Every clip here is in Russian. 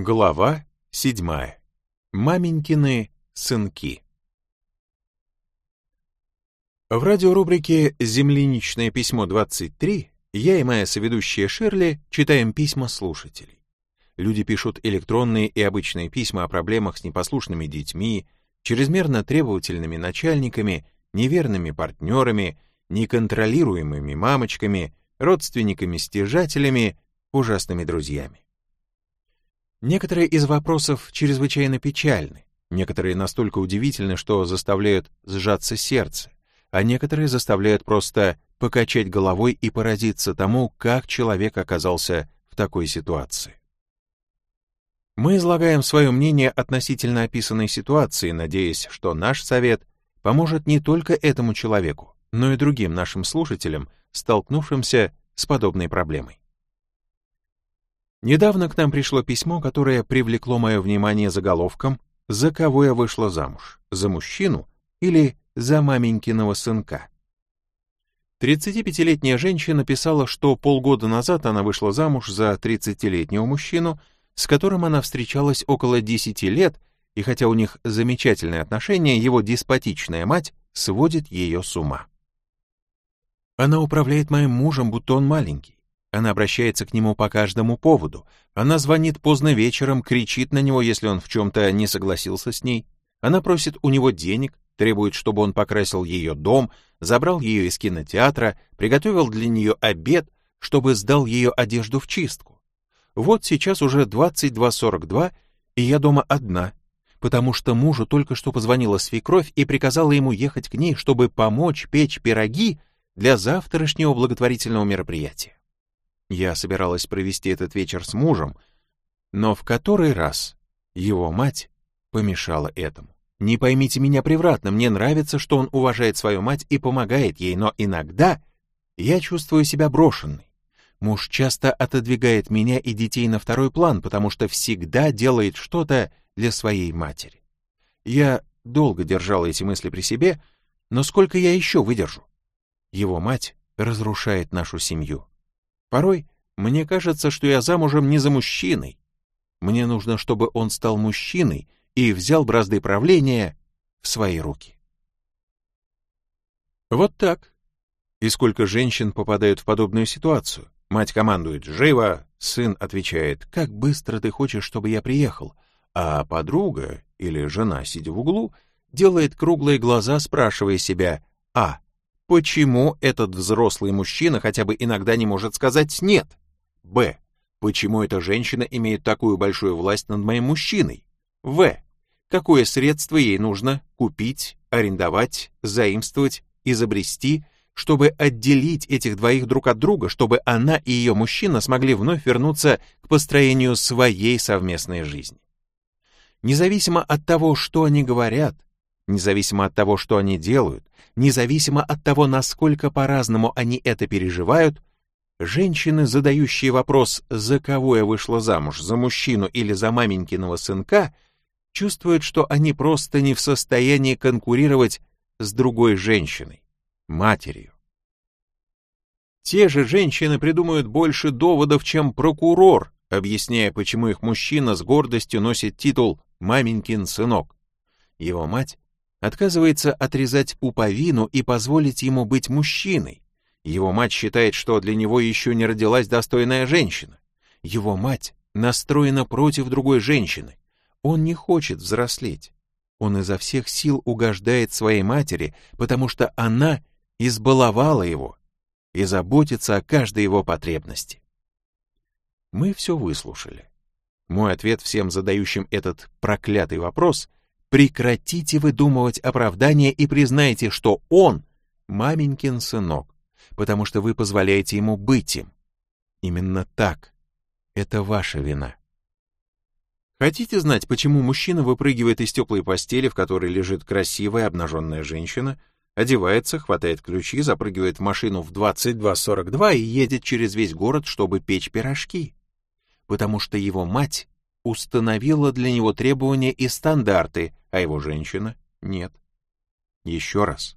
Глава седьмая. Маменькины сынки. В радиорубрике «Земляничное письмо 23» я и моя соведущая Шерли читаем письма слушателей. Люди пишут электронные и обычные письма о проблемах с непослушными детьми, чрезмерно требовательными начальниками, неверными партнерами, неконтролируемыми мамочками, родственниками-стяжателями, ужасными друзьями. Некоторые из вопросов чрезвычайно печальны, некоторые настолько удивительны, что заставляют сжаться сердце, а некоторые заставляют просто покачать головой и поразиться тому, как человек оказался в такой ситуации. Мы излагаем свое мнение относительно описанной ситуации, надеясь, что наш совет поможет не только этому человеку, но и другим нашим слушателям, столкнувшимся с подобной проблемой. Недавно к нам пришло письмо, которое привлекло мое внимание заголовком «За кого я вышла замуж? За мужчину или за маменькиного сынка?» 35-летняя женщина писала, что полгода назад она вышла замуж за 30-летнего мужчину, с которым она встречалась около 10 лет, и хотя у них замечательные отношения, его деспотичная мать сводит ее с ума. Она управляет моим мужем, будто он маленький. Она обращается к нему по каждому поводу. Она звонит поздно вечером, кричит на него, если он в чем-то не согласился с ней. Она просит у него денег, требует, чтобы он покрасил ее дом, забрал ее из кинотеатра, приготовил для нее обед, чтобы сдал ее одежду в чистку. Вот сейчас уже 22.42, и я дома одна, потому что мужу только что позвонила свекровь и приказала ему ехать к ней, чтобы помочь печь пироги для завтрашнего благотворительного мероприятия. Я собиралась провести этот вечер с мужем, но в который раз его мать помешала этому. Не поймите меня превратно, мне нравится, что он уважает свою мать и помогает ей, но иногда я чувствую себя брошенной. Муж часто отодвигает меня и детей на второй план, потому что всегда делает что-то для своей матери. Я долго держала эти мысли при себе, но сколько я еще выдержу? Его мать разрушает нашу семью. Порой мне кажется, что я замужем не за мужчиной. Мне нужно, чтобы он стал мужчиной и взял бразды правления в свои руки. Вот так. И сколько женщин попадают в подобную ситуацию? Мать командует «Живо!», сын отвечает «Как быстро ты хочешь, чтобы я приехал?» А подруга или жена, сидя в углу, делает круглые глаза, спрашивая себя «А, Почему этот взрослый мужчина хотя бы иногда не может сказать «нет»? Б. Почему эта женщина имеет такую большую власть над моим мужчиной? В. Какое средство ей нужно купить, арендовать, заимствовать, изобрести, чтобы отделить этих двоих друг от друга, чтобы она и ее мужчина смогли вновь вернуться к построению своей совместной жизни? Независимо от того, что они говорят, независимо от того, что они делают, независимо от того, насколько по-разному они это переживают, женщины, задающие вопрос «за кого я вышла замуж, за мужчину или за маменькиного сынка», чувствуют, что они просто не в состоянии конкурировать с другой женщиной, матерью. Те же женщины придумают больше доводов, чем прокурор, объясняя, почему их мужчина с гордостью носит титул «маменькин сынок». Его мать отказывается отрезать пуповину и позволить ему быть мужчиной. Его мать считает, что для него еще не родилась достойная женщина. Его мать настроена против другой женщины. Он не хочет взрослеть. Он изо всех сил угождает своей матери, потому что она избаловала его и заботится о каждой его потребности. Мы все выслушали. Мой ответ всем задающим этот проклятый вопрос Прекратите выдумывать оправдания и признайте, что он маменькин сынок, потому что вы позволяете ему быть им. Именно так. Это ваша вина. Хотите знать, почему мужчина выпрыгивает из теплой постели, в которой лежит красивая обнаженная женщина, одевается, хватает ключи, запрыгивает в машину в 22.42 и едет через весь город, чтобы печь пирожки? Потому что его мать установила для него требования и стандарты, а его женщина — нет. Еще раз.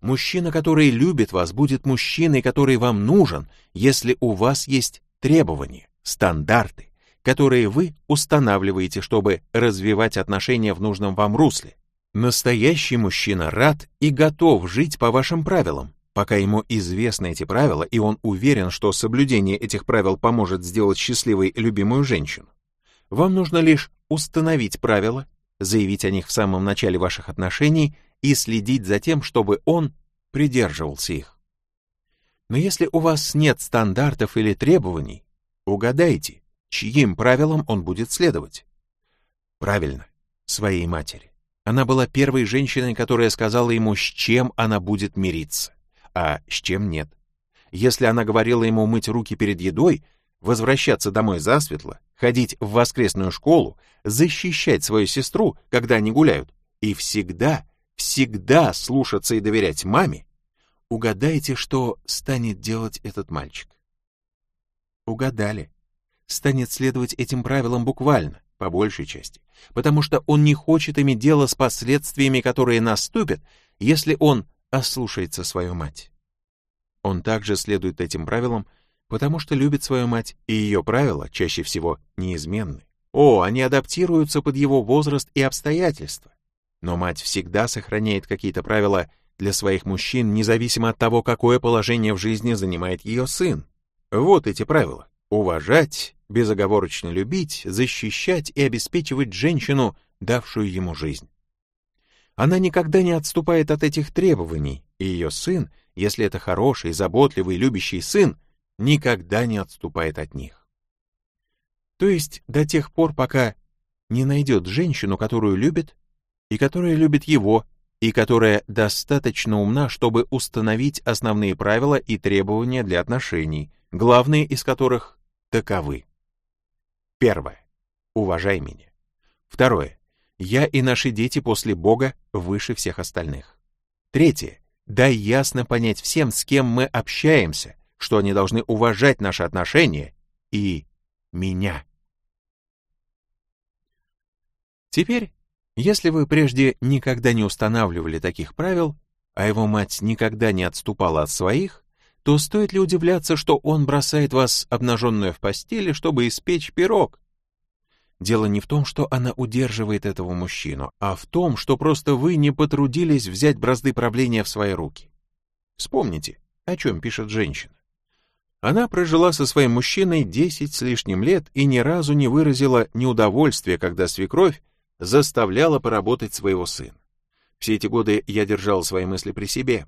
Мужчина, который любит вас, будет мужчиной, который вам нужен, если у вас есть требования, стандарты, которые вы устанавливаете, чтобы развивать отношения в нужном вам русле. Настоящий мужчина рад и готов жить по вашим правилам, пока ему известны эти правила, и он уверен, что соблюдение этих правил поможет сделать счастливой любимую женщину. Вам нужно лишь установить правила, заявить о них в самом начале ваших отношений и следить за тем, чтобы он придерживался их. Но если у вас нет стандартов или требований, угадайте, чьим правилам он будет следовать. Правильно, своей матери. Она была первой женщиной, которая сказала ему, с чем она будет мириться, а с чем нет. Если она говорила ему мыть руки перед едой, возвращаться домой засветло, ходить в воскресную школу, защищать свою сестру, когда они гуляют, и всегда, всегда слушаться и доверять маме, угадайте, что станет делать этот мальчик. Угадали. Станет следовать этим правилам буквально, по большей части, потому что он не хочет иметь дело с последствиями, которые наступят, если он ослушается свою мать. Он также следует этим правилам, потому что любит свою мать, и ее правила чаще всего неизменны. О, они адаптируются под его возраст и обстоятельства. Но мать всегда сохраняет какие-то правила для своих мужчин, независимо от того, какое положение в жизни занимает ее сын. Вот эти правила. Уважать, безоговорочно любить, защищать и обеспечивать женщину, давшую ему жизнь. Она никогда не отступает от этих требований, и ее сын, если это хороший, заботливый, любящий сын, никогда не отступает от них. То есть до тех пор, пока не найдет женщину, которую любит, и которая любит его, и которая достаточно умна, чтобы установить основные правила и требования для отношений, главные из которых таковы. Первое. Уважай меня. Второе. Я и наши дети после Бога выше всех остальных. Третье. Дай ясно понять всем, с кем мы общаемся, что они должны уважать наши отношения и меня. Теперь, если вы прежде никогда не устанавливали таких правил, а его мать никогда не отступала от своих, то стоит ли удивляться, что он бросает вас обнаженную в постели, чтобы испечь пирог? Дело не в том, что она удерживает этого мужчину, а в том, что просто вы не потрудились взять бразды правления в свои руки. Вспомните, о чем пишет женщина. Она прожила со своим мужчиной десять с лишним лет и ни разу не выразила неудовольствия, когда свекровь заставляла поработать своего сына. Все эти годы я держал свои мысли при себе.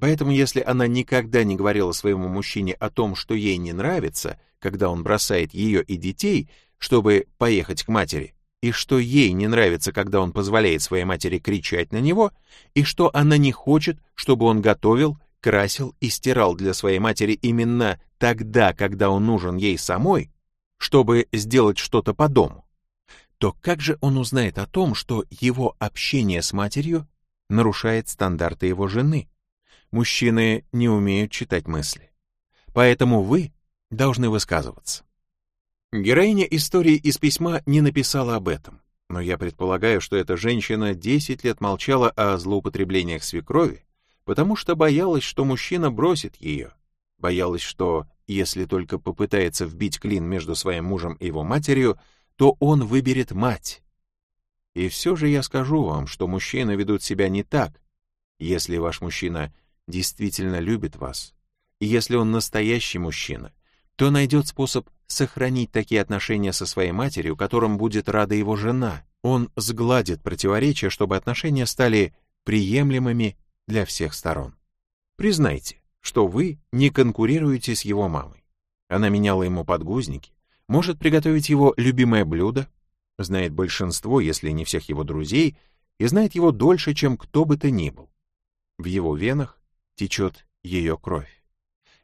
Поэтому если она никогда не говорила своему мужчине о том, что ей не нравится, когда он бросает ее и детей, чтобы поехать к матери, и что ей не нравится, когда он позволяет своей матери кричать на него, и что она не хочет, чтобы он готовил, красил и стирал для своей матери именно тогда, когда он нужен ей самой, чтобы сделать что-то по дому, то как же он узнает о том, что его общение с матерью нарушает стандарты его жены? Мужчины не умеют читать мысли. Поэтому вы должны высказываться. Героиня истории из письма не написала об этом, но я предполагаю, что эта женщина 10 лет молчала о злоупотреблениях свекрови, потому что боялась, что мужчина бросит ее, боялась, что если только попытается вбить клин между своим мужем и его матерью, то он выберет мать. И все же я скажу вам, что мужчины ведут себя не так, если ваш мужчина действительно любит вас, и если он настоящий мужчина, то найдет способ сохранить такие отношения со своей матерью, которым будет рада его жена. Он сгладит противоречия, чтобы отношения стали приемлемыми для всех сторон. Признайте, что вы не конкурируете с его мамой. Она меняла ему подгузники, может приготовить его любимое блюдо, знает большинство, если не всех его друзей, и знает его дольше, чем кто бы то ни был. В его венах течет ее кровь.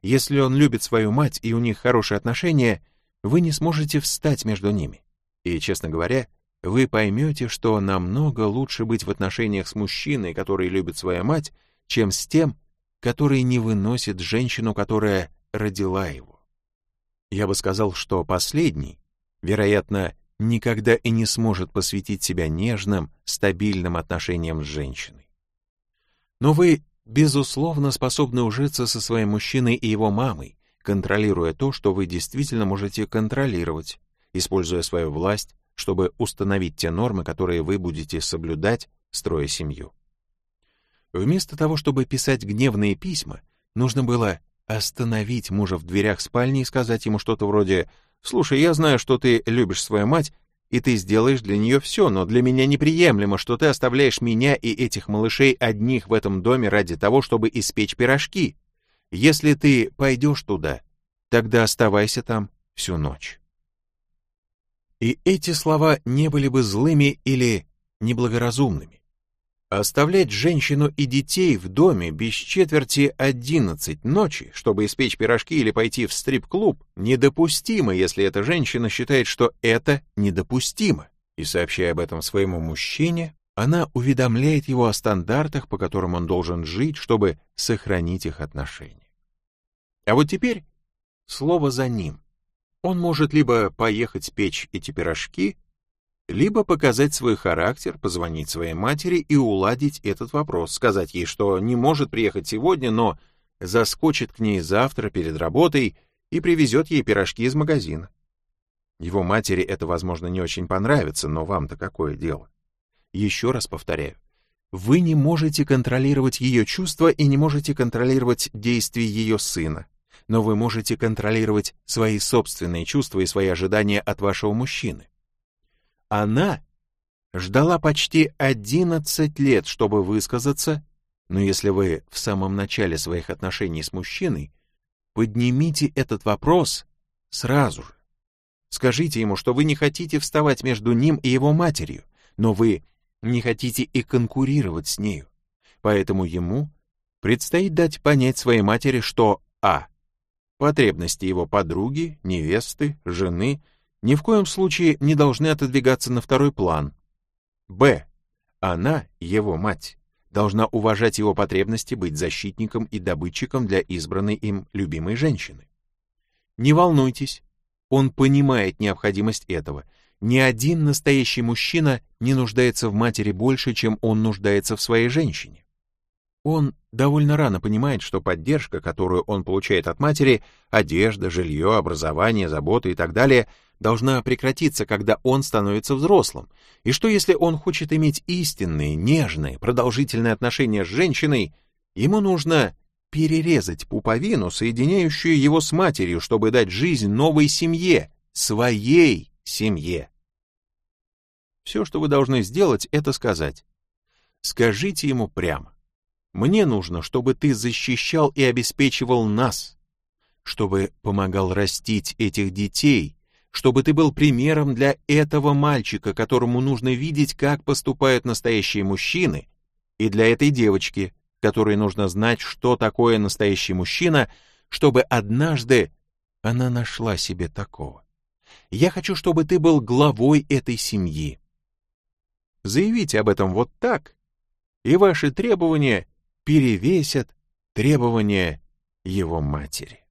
Если он любит свою мать и у них хорошие отношения, вы не сможете встать между ними. И, честно говоря, вы поймете, что намного лучше быть в отношениях с мужчиной, который любит свою мать, чем с тем, который не выносит женщину, которая родила его. Я бы сказал, что последний, вероятно, никогда и не сможет посвятить себя нежным, стабильным отношениям с женщиной. Но вы, безусловно, способны ужиться со своим мужчиной и его мамой, контролируя то, что вы действительно можете контролировать, используя свою власть, чтобы установить те нормы, которые вы будете соблюдать, строя семью. Вместо того, чтобы писать гневные письма, нужно было остановить мужа в дверях спальни и сказать ему что-то вроде «Слушай, я знаю, что ты любишь свою мать, и ты сделаешь для нее все, но для меня неприемлемо, что ты оставляешь меня и этих малышей одних в этом доме ради того, чтобы испечь пирожки. Если ты пойдешь туда, тогда оставайся там всю ночь». И эти слова не были бы злыми или неблагоразумными. Оставлять женщину и детей в доме без четверти одиннадцать ночи, чтобы испечь пирожки или пойти в стрип-клуб, недопустимо, если эта женщина считает, что это недопустимо. И сообщая об этом своему мужчине, она уведомляет его о стандартах, по которым он должен жить, чтобы сохранить их отношения. А вот теперь слово за ним. Он может либо поехать печь эти пирожки, либо показать свой характер, позвонить своей матери и уладить этот вопрос, сказать ей, что не может приехать сегодня, но заскочит к ней завтра перед работой и привезет ей пирожки из магазина. Его матери это, возможно, не очень понравится, но вам-то какое дело? Еще раз повторяю, вы не можете контролировать ее чувства и не можете контролировать действия ее сына, но вы можете контролировать свои собственные чувства и свои ожидания от вашего мужчины. Она ждала почти 11 лет, чтобы высказаться, но если вы в самом начале своих отношений с мужчиной, поднимите этот вопрос сразу же. Скажите ему, что вы не хотите вставать между ним и его матерью, но вы не хотите и конкурировать с нею. Поэтому ему предстоит дать понять своей матери, что а. Потребности его подруги, невесты, жены ни в коем случае не должны отодвигаться на второй план. Б. Она, его мать, должна уважать его потребности быть защитником и добытчиком для избранной им любимой женщины. Не волнуйтесь, он понимает необходимость этого. Ни один настоящий мужчина не нуждается в матери больше, чем он нуждается в своей женщине. Он довольно рано понимает, что поддержка, которую он получает от матери, одежда, жилье, образование, забота и так далее, должна прекратиться, когда он становится взрослым, и что если он хочет иметь истинные, нежные, продолжительные отношения с женщиной, ему нужно перерезать пуповину, соединяющую его с матерью, чтобы дать жизнь новой семье, своей семье. Все, что вы должны сделать, это сказать. Скажите ему прямо. Мне нужно, чтобы ты защищал и обеспечивал нас, чтобы помогал растить этих детей, чтобы ты был примером для этого мальчика, которому нужно видеть, как поступают настоящие мужчины, и для этой девочки, которой нужно знать, что такое настоящий мужчина, чтобы однажды она нашла себе такого. Я хочу, чтобы ты был главой этой семьи. Заявите об этом вот так, и ваши требования перевесят требования его матери.